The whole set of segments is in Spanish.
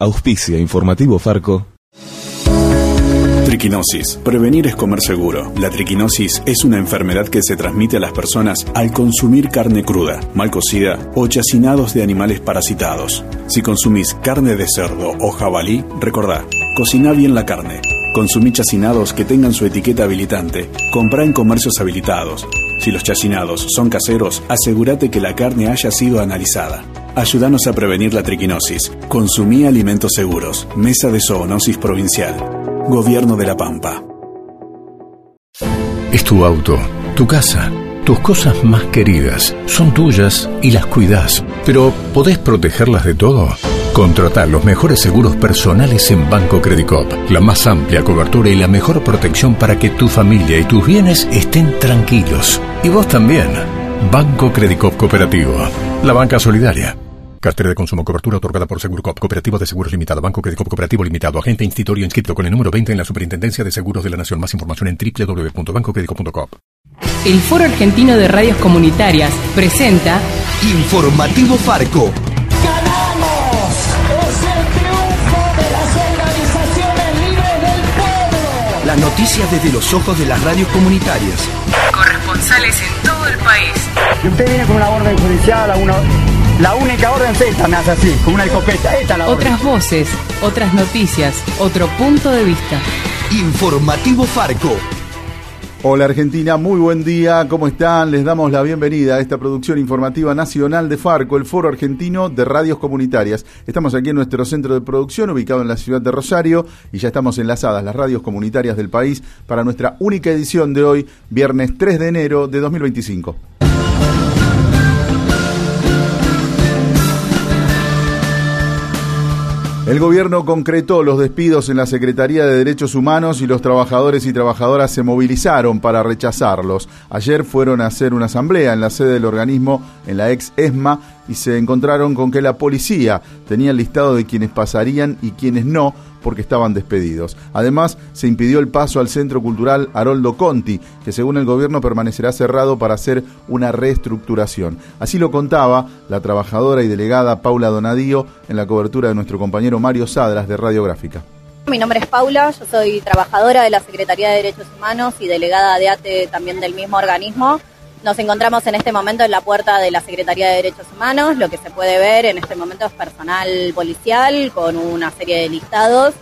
Auspicia Informativo Farco. Triquinosis. Prevenir es comer seguro. La triquinosis es una enfermedad que se transmite a las personas al consumir carne cruda, mal cocida o chacinados de animales parasitados. Si consumís carne de cerdo o jabalí, recordá, cocina bien la carne. Consumí chacinados que tengan su etiqueta habilitante. Comprá en comercios habilitados. Si los chacinados son caseros, asegúrate que la carne haya sido analizada. Ayúdanos a prevenir la triquinosis. Consumí alimentos seguros. Mesa de Zoonosis Provincial. Gobierno de la Pampa. Es tu auto, tu casa, tus cosas más queridas. Son tuyas y las cuidas. Pero ¿podés protegerlas de todo? Contrata los mejores seguros personales en Banco Credicop. La más amplia cobertura y la mejor protección para que tu familia y tus bienes estén tranquilos. Y vos también. Banco Credicop Cooperativo. La banca solidaria. Cartera de consumo, cobertura otorgada por Segurcop, Cooperativo de Seguros Limitado, Banco Credicop Cooperativo Limitado, agente institutorio inscrito con el número 20 en la Superintendencia de Seguros de la Nación. Más información en www.bancocredicop.com. El Foro Argentino de Radios Comunitarias presenta Informativo Farco. ¡Ganamos! ¡Es el triunfo de las organizaciones libres del pueblo! Las noticias desde los ojos de las radios comunitarias. corresponsales en todo el país. Y usted viene con una orden judicial, una, la única orden es esta, me hace así, con una escopeta. Esta es la orden. Otras voces, otras noticias, otro punto de vista. Informativo Farco. Hola Argentina, muy buen día, ¿cómo están? Les damos la bienvenida a esta producción informativa nacional de Farco, el Foro Argentino de Radios Comunitarias. Estamos aquí en nuestro centro de producción ubicado en la ciudad de Rosario y ya estamos enlazadas las radios comunitarias del país para nuestra única edición de hoy, viernes 3 de enero de 2025. El gobierno concretó los despidos en la Secretaría de Derechos Humanos y los trabajadores y trabajadoras se movilizaron para rechazarlos. Ayer fueron a hacer una asamblea en la sede del organismo, en la ex ESMA, y se encontraron con que la policía tenía el listado de quienes pasarían y quienes no, porque estaban despedidos. Además, se impidió el paso al Centro Cultural Haroldo Conti, que según el gobierno permanecerá cerrado para hacer una reestructuración. Así lo contaba la trabajadora y delegada Paula Donadío en la cobertura de nuestro compañero Mario Sadras de Radiográfica. Mi nombre es Paula, yo soy trabajadora de la Secretaría de Derechos Humanos y delegada de ATE también del mismo organismo. Nos encontramos en este momento en la puerta de la Secretaría de Derechos Humanos. Lo que se puede ver en este momento es personal policial con una serie de listados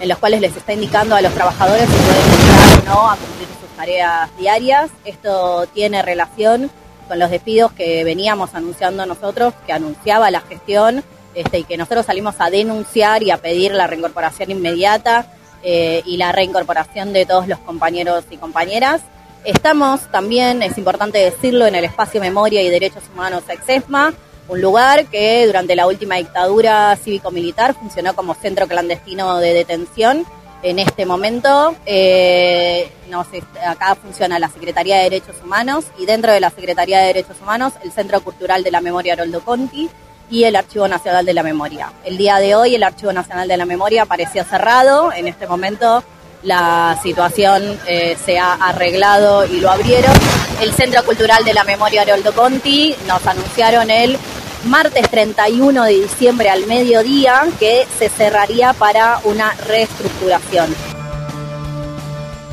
en los cuales les está indicando a los trabajadores si pueden entrar o no a cumplir sus tareas diarias. Esto tiene relación con los despidos que veníamos anunciando nosotros, que anunciaba la gestión este, y que nosotros salimos a denunciar y a pedir la reincorporación inmediata eh, y la reincorporación de todos los compañeros y compañeras. Estamos también, es importante decirlo, en el espacio Memoria y Derechos Humanos Exesma, un lugar que durante la última dictadura cívico-militar funcionó como centro clandestino de detención. En este momento, eh, nos, acá funciona la Secretaría de Derechos Humanos y dentro de la Secretaría de Derechos Humanos el Centro Cultural de la Memoria Haroldo Conti y el Archivo Nacional de la Memoria. El día de hoy el Archivo Nacional de la Memoria apareció cerrado. En este momento la situación eh, se ha arreglado y lo abrieron. El Centro Cultural de la Memoria Haroldo Conti nos anunciaron el martes 31 de diciembre al mediodía que se cerraría para una reestructuración.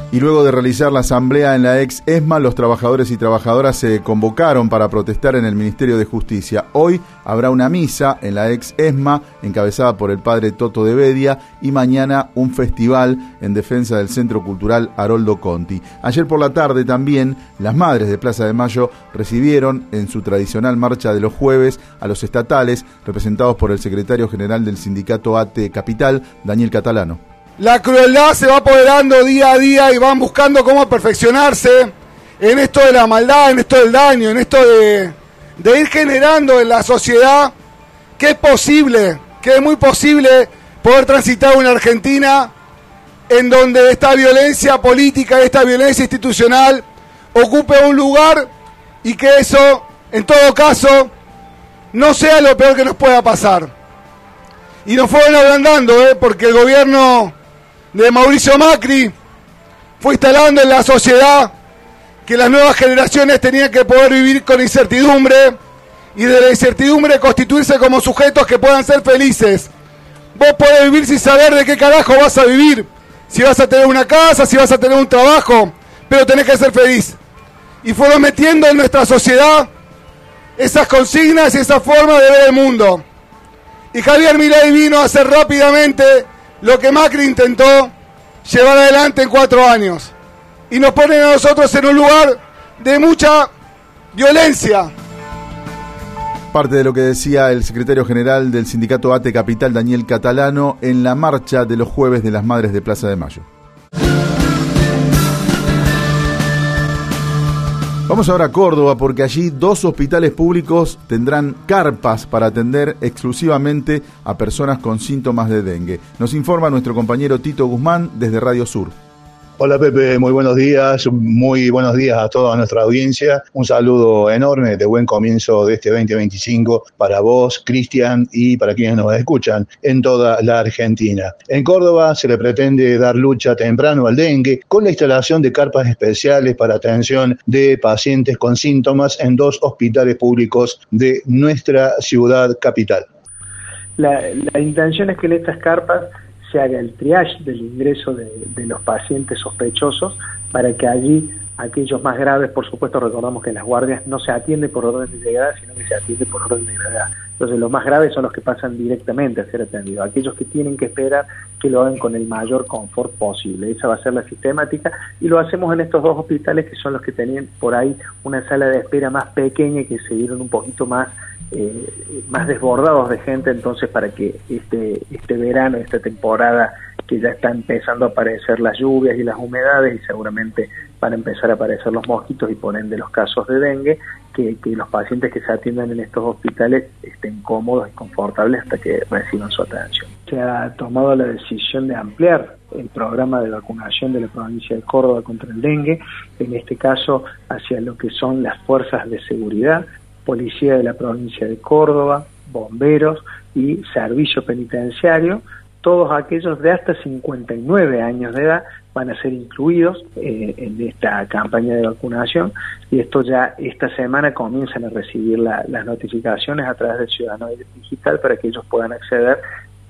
Y luego de realizar la asamblea en la ex ESMA, los trabajadores y trabajadoras se convocaron para protestar en el Ministerio de Justicia. Hoy habrá una misa en la ex ESMA, encabezada por el padre Toto de Bedia, y mañana un festival en defensa del Centro Cultural Haroldo Conti. Ayer por la tarde también las madres de Plaza de Mayo recibieron en su tradicional marcha de los jueves a los estatales, representados por el secretario general del sindicato ATE Capital, Daniel Catalano. La crueldad se va apoderando día a día y van buscando cómo perfeccionarse en esto de la maldad, en esto del daño, en esto de, ir generando en la sociedad que es posible, que es muy posible poder transitar una Argentina en donde esta violencia política, esta violencia institucional ocupe un lugar y que eso, en todo caso, no sea lo peor que nos pueda pasar. Y nos fueron ablandando, ¿eh? porque el gobierno de Mauricio Macri fue instalando en la sociedad que las nuevas generaciones tenían que poder vivir con incertidumbre y de la incertidumbre constituirse como sujetos que puedan ser felices. Vos podés vivir sin saber de qué carajo vas a vivir. Si vas a tener una casa, si vas a tener un trabajo, pero tenés que ser feliz. Y fueron metiendo en nuestra sociedad esas consignas y esa forma de ver el mundo. Y Javier Milei vino a hacer rápidamente lo que Macri intentó llevar adelante en cuatro años. Y nos ponen a nosotros en un lugar de mucha violencia. Parte de lo que decía el secretario general del sindicato ATE Capital, Daniel Catalano, en la marcha de los jueves de las Madres de Plaza de Mayo. Vamos ahora a Córdoba porque allí dos hospitales públicos tendrán carpas para atender exclusivamente a personas con síntomas de dengue. Nos informa nuestro compañero Tito Guzmán desde Radio Sur. Hola Pepe, muy buenos días, muy buenos días a toda nuestra audiencia. Un saludo enorme de buen comienzo de este 2025 para vos, Cristian, y para quienes nos escuchan en toda la Argentina. En Córdoba se le pretende dar lucha temprano al dengue con la instalación de carpas especiales para atención de pacientes con síntomas en dos hospitales públicos de nuestra ciudad capital. La, intención es que en estas carpas se haga el triage del ingreso de, los pacientes sospechosos para que allí aquellos más graves, por supuesto recordamos que en las guardias no se atiende por orden de llegada, sino que se atiende por orden de gravedad. Entonces los más graves son los que pasan directamente a ser atendidos, aquellos que tienen que esperar que lo hagan con el mayor confort posible. Esa va a ser la sistemática y lo hacemos en estos dos hospitales que son los que tenían por ahí una sala de espera más pequeña y que se dieron un poquito más eh, más desbordados de gente entonces para que este, este verano, esta temporada que ya está empezando a aparecer las lluvias y las humedades y seguramente van a empezar a aparecer los mosquitos y ponen de los casos de dengue, que, que, los pacientes que se atiendan en estos hospitales estén cómodos y confortables hasta que reciban su atención. Se ha tomado la decisión de ampliar el programa de vacunación de la provincia de Córdoba contra el dengue, en este caso hacia lo que son las fuerzas de seguridad, Policía de la provincia de Córdoba, bomberos y servicio penitenciario, todos aquellos de hasta 59 años de edad van a ser incluidos eh, en esta campaña de vacunación y esto ya esta semana comienzan a recibir las notificaciones a través del Ciudadano Digital para que ellos puedan acceder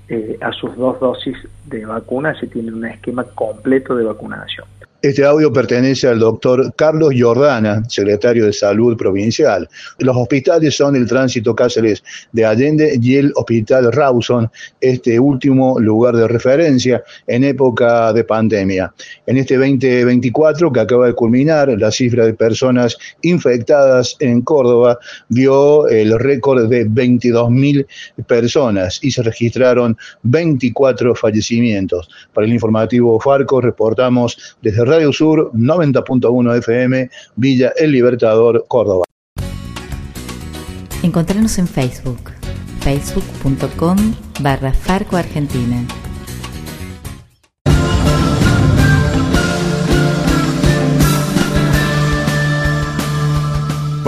eh, a sus dos dosis de vacuna si tienen un esquema completo de vacunación. Este audio pertenece al doctor Carlos Jordana, secretario de Salud Provincial. Los hospitales son el Tránsito Cáceres de Allende y el Hospital Rawson, este último lugar de referencia en época de pandemia. En este 2024 que acaba de culminar, la cifra de personas infectadas en Córdoba vio el récord de 22.000 personas y se registraron 24 fallecimientos. Para el informativo Farco reportamos desde Radio Sur 90.1 FM, Villa El Libertador, Córdoba. Encontrarnos en Facebook, facebook.com barra Farco Argentina.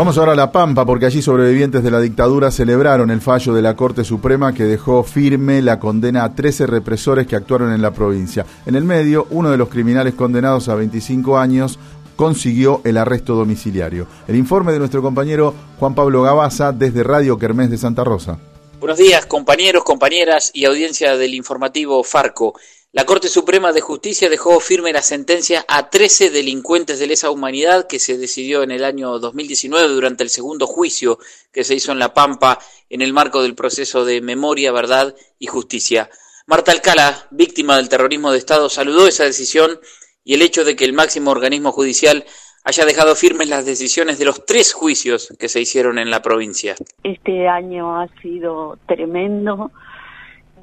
Vamos ahora a La Pampa, porque allí sobrevivientes de la dictadura celebraron el fallo de la Corte Suprema que dejó firme la condena a 13 represores que actuaron en la provincia. En el medio, uno de los criminales condenados a 25 años consiguió el arresto domiciliario. El informe de nuestro compañero Juan Pablo Gabaza desde Radio Kermés de Santa Rosa. Buenos días, compañeros, compañeras y audiencia del informativo Farco. La Corte Suprema de Justicia dejó firme la sentencia a 13 delincuentes de lesa humanidad que se decidió en el año 2019 durante el segundo juicio que se hizo en La Pampa en el marco del proceso de memoria, verdad y justicia. Marta Alcala, víctima del terrorismo de Estado, saludó esa decisión y el hecho de que el máximo organismo judicial haya dejado firmes las decisiones de los tres juicios que se hicieron en la provincia. Este año ha sido tremendo.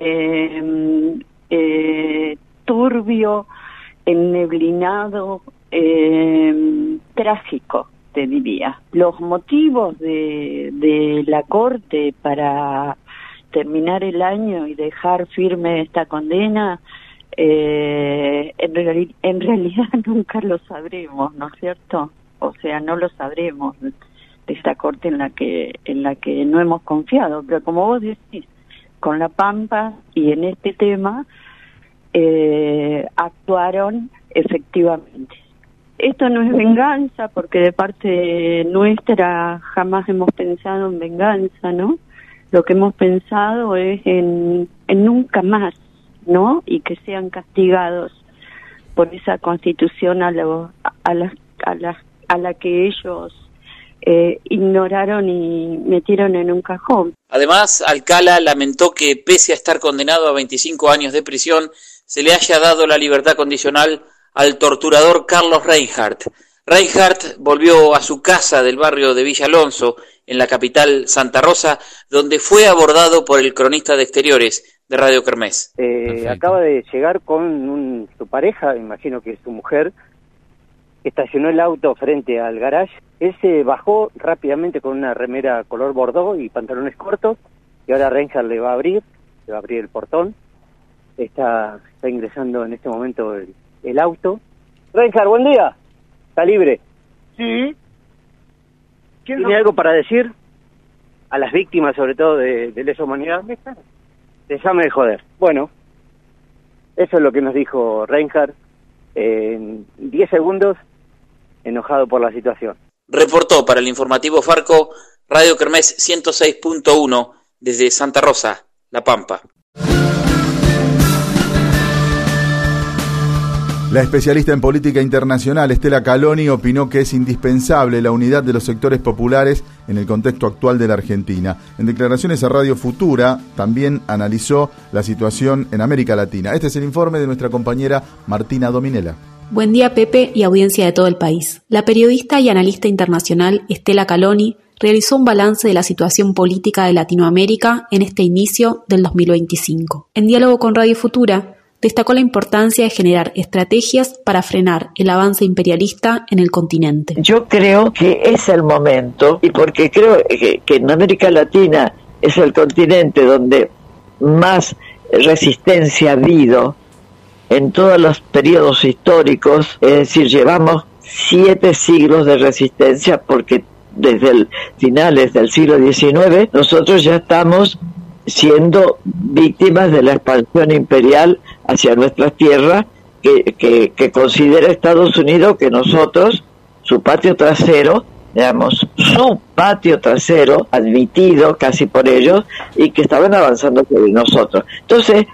Eh, eh, turbio, enneblinado, eh, trágico, te diría. Los motivos de, de la Corte para terminar el año y dejar firme esta condena, eh, en, realidad nunca lo sabremos, ¿no es cierto? O sea, no lo sabremos de esta corte en la que en la que no hemos confiado, pero como vos decís, con la Pampa y en este tema eh, actuaron efectivamente. Esto no es venganza porque de parte nuestra jamás hemos pensado en venganza, ¿no? lo que hemos pensado es en, nunca más, ¿no? Y que sean castigados por esa constitución a, lo, a, la, a, la, a la que ellos eh, ignoraron y metieron en un cajón. Además, Alcala lamentó que, pese a estar condenado a 25 años de prisión, se le haya dado la libertad condicional al torturador Carlos Reinhardt. Reinhardt volvió a su casa del barrio de Villa Alonso, en la capital Santa Rosa, donde fue abordado por el cronista de exteriores de Radio Kermés. Eh, acaba de llegar con un, su pareja, imagino que es su mujer, estacionó el auto frente al garage. Él se bajó rápidamente con una remera color bordeaux y pantalones cortos, y ahora Reinhardt le va a abrir, le va a abrir el portón. Está, está ingresando en este momento el, el auto. Reinhardt, buen día. ¿Está libre? Sí. ¿Tiene algo para decir a las víctimas, sobre todo de, de lesa humanidad? Déjame de joder. Bueno, eso es lo que nos dijo Reinhardt en 10 segundos, enojado por la situación. Reportó para el informativo Farco Radio Kermés 106.1 desde Santa Rosa, La Pampa. La especialista en política internacional Estela Caloni opinó que es indispensable la unidad de los sectores populares en el contexto actual de la Argentina. En declaraciones a Radio Futura también analizó la situación en América Latina. Este es el informe de nuestra compañera Martina Dominela. Buen día Pepe y audiencia de todo el país. La periodista y analista internacional Estela Caloni realizó un balance de la situación política de Latinoamérica en este inicio del 2025. En diálogo con Radio Futura, destacó la importancia de generar estrategias para frenar el avance imperialista en el continente. Yo creo que es el momento, y porque creo que, en América Latina es el continente donde más resistencia ha habido en todos los periodos históricos, es decir, llevamos siete siglos de resistencia porque desde el finales del siglo XIX nosotros ya estamos siendo víctimas de la expansión imperial hacia nuestras tierras que, que, que considera Estados Unidos que nosotros, su patio trasero, digamos, su patio trasero, admitido casi por ellos, y que estaban avanzando sobre nosotros. Entonces,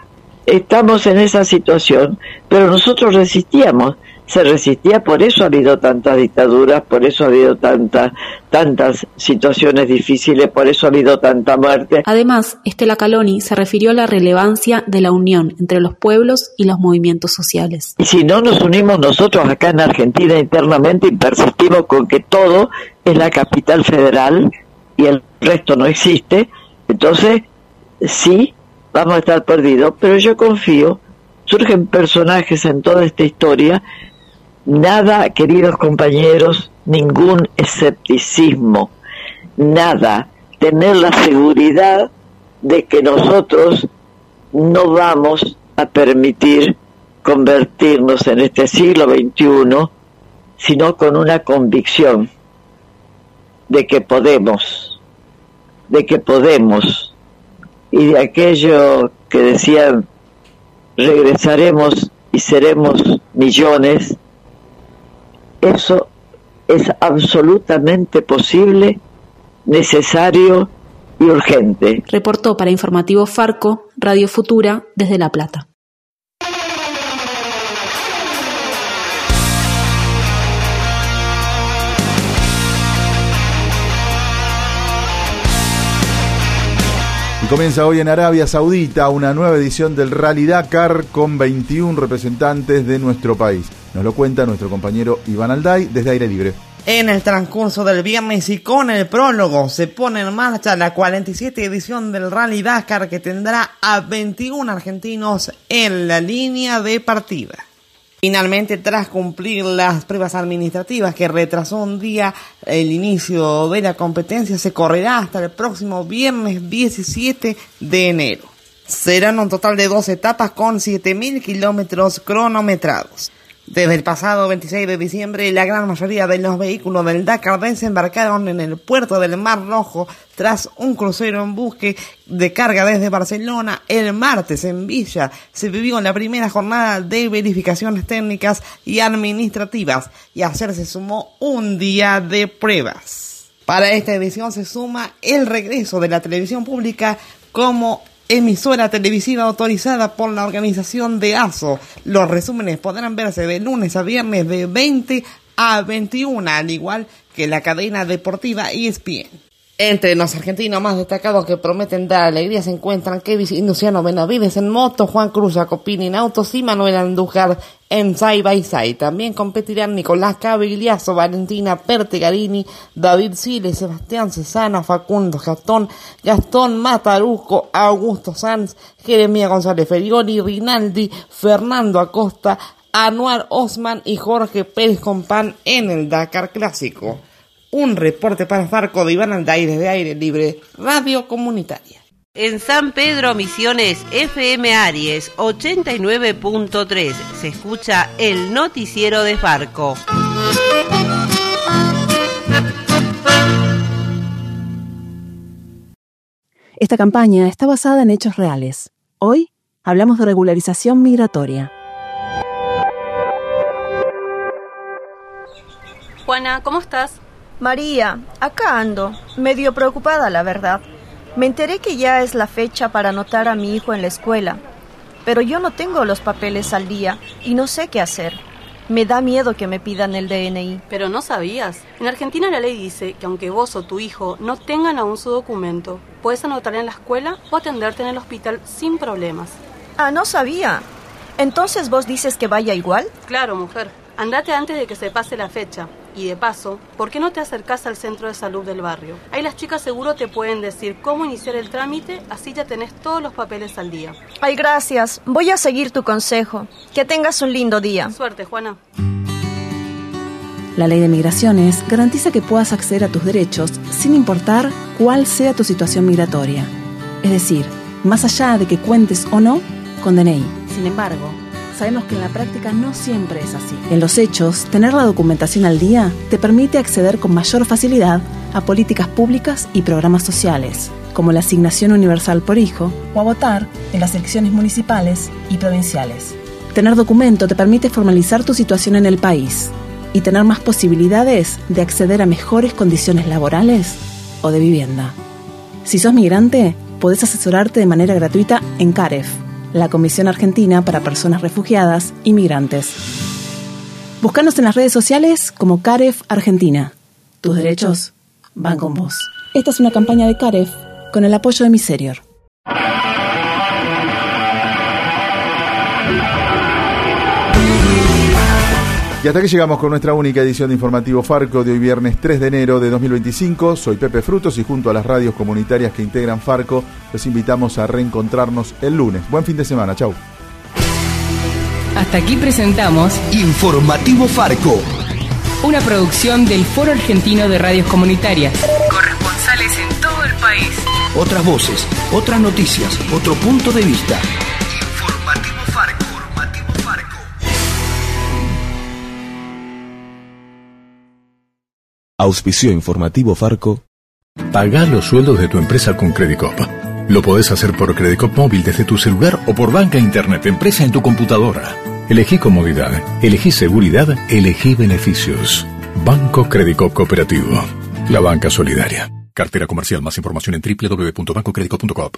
estamos en esa situación, pero nosotros resistíamos, se resistía, por eso ha habido tantas dictaduras, por eso ha habido tantas tantas situaciones difíciles, por eso ha habido tanta muerte. Además, Estela Caloni se refirió a la relevancia de la unión entre los pueblos y los movimientos sociales. Y si no nos unimos nosotros acá en Argentina internamente y persistimos con que todo es la capital federal y el resto no existe, entonces sí vamos a estar perdidos, pero yo confío, surgen personajes en toda esta historia, nada, queridos compañeros, ningún escepticismo, nada, tener la seguridad de que nosotros no vamos a permitir convertirnos en este siglo XXI, sino con una convicción de que podemos, de que podemos, y de aquello que decían, regresaremos y seremos millones, eso es absolutamente posible, necesario y urgente. Reportó para Informativo Farco, Radio Futura, desde La Plata. Comienza hoy en Arabia Saudita una nueva edición del Rally Dakar con 21 representantes de nuestro país. Nos lo cuenta nuestro compañero Iván Alday desde Aire Libre. En el transcurso del viernes y con el prólogo se pone en marcha la 47 edición del Rally Dakar que tendrá a 21 argentinos en la línea de partida. Finalmente, tras cumplir las pruebas administrativas que retrasó un día el inicio de la competencia, se correrá hasta el próximo viernes 17 de enero. Serán un total de dos etapas con 7.000 kilómetros cronometrados. Desde el pasado 26 de diciembre, la gran mayoría de los vehículos del Dakar desembarcaron en el puerto del Mar Rojo tras un crucero en busque de carga desde Barcelona. El martes en Villa se vivió la primera jornada de verificaciones técnicas y administrativas y ayer se sumó un día de pruebas. Para esta edición se suma el regreso de la televisión pública como emisora televisiva autorizada por la organización de ASO. Los resúmenes podrán verse de lunes a viernes de 20 a 21, al igual que la cadena deportiva ESPN. Entre los argentinos más destacados que prometen dar alegría se encuentran Kevin y Luciano Benavides en moto, Juan Cruz Jacopini en autos y Manuel Andújar en side by side. También competirán Nicolás Cavigliazo, Valentina Pertegarini, David Siles, Sebastián Cesana, Facundo Gastón, Gastón Mataruco, Augusto Sanz, Jeremía González Ferioli, Rinaldi, Fernando Acosta, Anuar Osman y Jorge Pérez Compán en el Dakar Clásico. Un reporte para Farco de Iván Aldaire de Aire Libre, Radio Comunitaria. En San Pedro Misiones, FM Aries 89.3, se escucha el noticiero de Farco. Esta campaña está basada en hechos reales. Hoy hablamos de regularización migratoria. Juana, ¿cómo estás? María, acá ando, medio preocupada la verdad. Me enteré que ya es la fecha para anotar a mi hijo en la escuela, pero yo no tengo los papeles al día y no sé qué hacer. Me da miedo que me pidan el DNI. Pero no sabías. En Argentina la ley dice que aunque vos o tu hijo no tengan aún su documento, puedes anotar en la escuela o atenderte en el hospital sin problemas. Ah, no sabía. Entonces vos dices que vaya igual? Claro, mujer. Andate antes de que se pase la fecha. Y de paso, ¿por qué no te acercás al centro de salud del barrio? Ahí las chicas seguro te pueden decir cómo iniciar el trámite, así ya tenés todos los papeles al día. Ay, gracias. Voy a seguir tu consejo. Que tengas un lindo día. Suerte, Juana. La ley de migraciones garantiza que puedas acceder a tus derechos sin importar cuál sea tu situación migratoria. Es decir, más allá de que cuentes o no con DNI. Sin embargo, sabemos que en la práctica no siempre es así. En los hechos, tener la documentación al día te permite acceder con mayor facilidad a políticas públicas y programas sociales, como la asignación universal por hijo, o a votar en las elecciones municipales y provinciales. Tener documento te permite formalizar tu situación en el país y tener más posibilidades de acceder a mejores condiciones laborales o de vivienda. Si sos migrante, podés asesorarte de manera gratuita en CAREF, la Comisión Argentina para Personas Refugiadas y Migrantes. Búscanos en las redes sociales como CAREF Argentina. Tus derechos van con vos. Esta es una campaña de CAREF con el apoyo de Miserior. Y hasta que llegamos con nuestra única edición de Informativo Farco de hoy viernes 3 de enero de 2025. Soy Pepe Frutos y junto a las radios comunitarias que integran Farco, los invitamos a reencontrarnos el lunes. Buen fin de semana, chau. Hasta aquí presentamos Informativo Farco. Una producción del Foro Argentino de Radios Comunitarias. Corresponsales en todo el país. Otras voces, otras noticias, otro punto de vista. Auspicio informativo Farco. Paga los sueldos de tu empresa con Credicop. Lo podés hacer por Credicop móvil desde tu celular o por banca internet empresa en tu computadora. Elegí comodidad, elegí seguridad, elegí beneficios. Banco Credicop Cooperativo. La banca solidaria. Cartera comercial. Más información en www.bancocredicop.com.